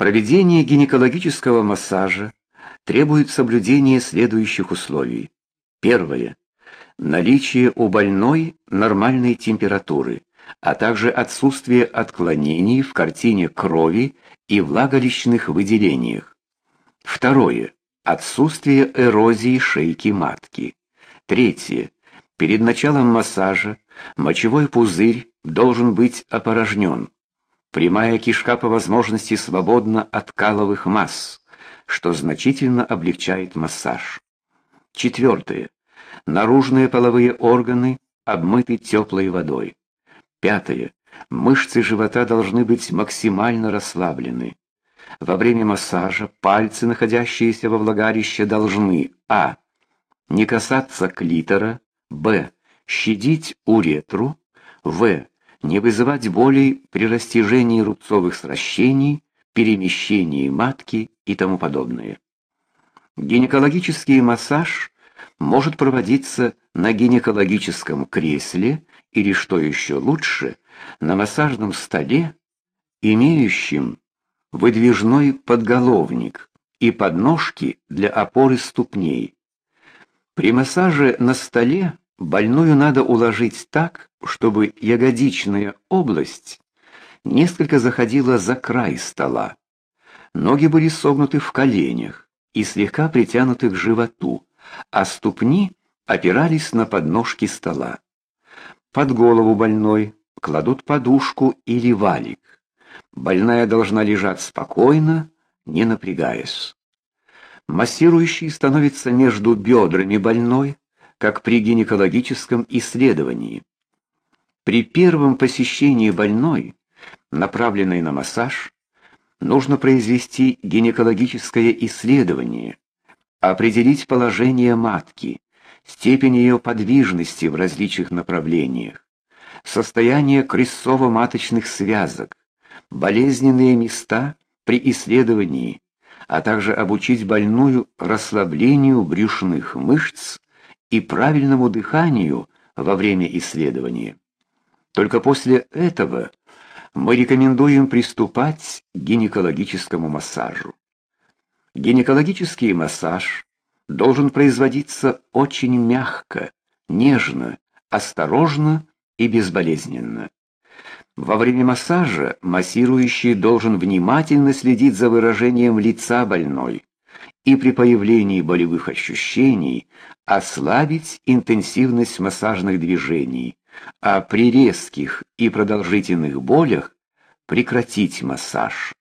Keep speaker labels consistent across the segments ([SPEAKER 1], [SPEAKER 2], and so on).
[SPEAKER 1] Проведение гинекологического массажа требует соблюдения следующих условий. Первое. Наличие у больной нормальной температуры, а также отсутствие отклонений в картине крови и влагалищных выделениях. Второе. Отсутствие эрозии шейки матки. Третье. Перед началом массажа мочевой пузырь должен быть опорожнен. Прямая кишка по возможности свободна от каловых масс, что значительно облегчает массаж. Четвертое. Наружные половые органы обмыты теплой водой. Пятое. Мышцы живота должны быть максимально расслаблены. Во время массажа пальцы, находящиеся во влагалище, должны а. не касаться клитора, б. щадить уретру, в. Не вызывать болей при растяжении рубцовых сращений, перемещении матки и тому подобное. Гинекологический массаж может проводиться на гинекологическом кресле или, что еще лучше, на массажном столе, имеющем выдвижной подголовник и подножки для опоры ступней. При массаже на столе больную надо уложить так, чтобы ягодичная область несколько заходила за край стола. Ноги были согнуты в коленях и слегка притянуты к животу, а ступни опирались на подножки стола. Под голову больной кладут подушку или валик. Больная должна лежать спокойно, не напрягаясь. Массирующий становится между бедрами больной, как при гинекологическом исследовании. При первом посещении больной, направленной на массаж, нужно произвести гинекологическое исследование, определить положение матки, степень ее подвижности в различных направлениях, состояние крестцово-маточных связок, болезненные места при исследовании, а также обучить больную расслаблению брюшных мышц и правильному дыханию во время исследования. Только после этого мы рекомендуем приступать к гинекологическому массажу. Гинекологический массаж должен производиться очень мягко, нежно, осторожно и безболезненно. Во время массажа массирующий должен внимательно следить за выражением лица больной и при появлении болевых ощущений ослабить интенсивность массажных движений, а при резких и продолжительных болях прекратить массаж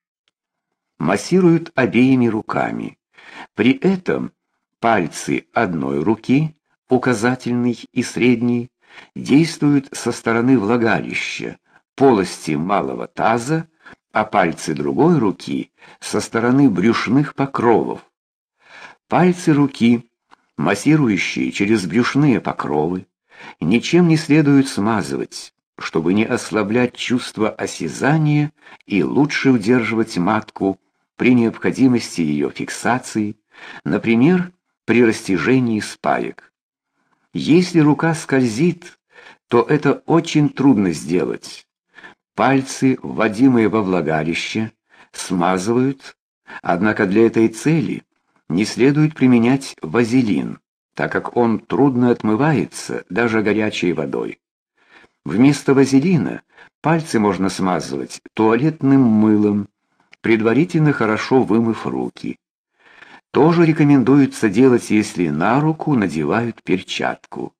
[SPEAKER 1] массируют обеими руками. При этом пальцы одной руки, указательный и средний, действуют со стороны влагалища, полости малого таза, а пальцы другой руки со стороны брюшных покровов. Пальцы руки, массирующие через брюшные покровы, ничем не следует смазывать, чтобы не ослаблять чувство осязания и лучше удерживать матку при необходимости ее фиксации, например, при растяжении спаек. Если рука скользит, то это очень трудно сделать. Пальцы, вводимые во влагалище, смазывают, однако для этой цели не следует применять вазелин, так как он трудно отмывается даже горячей водой. Вместо вазелина пальцы можно смазывать туалетным мылом, предварительно хорошо вымыв руки. Тоже рекомендуется делать, если на руку надевают перчатку.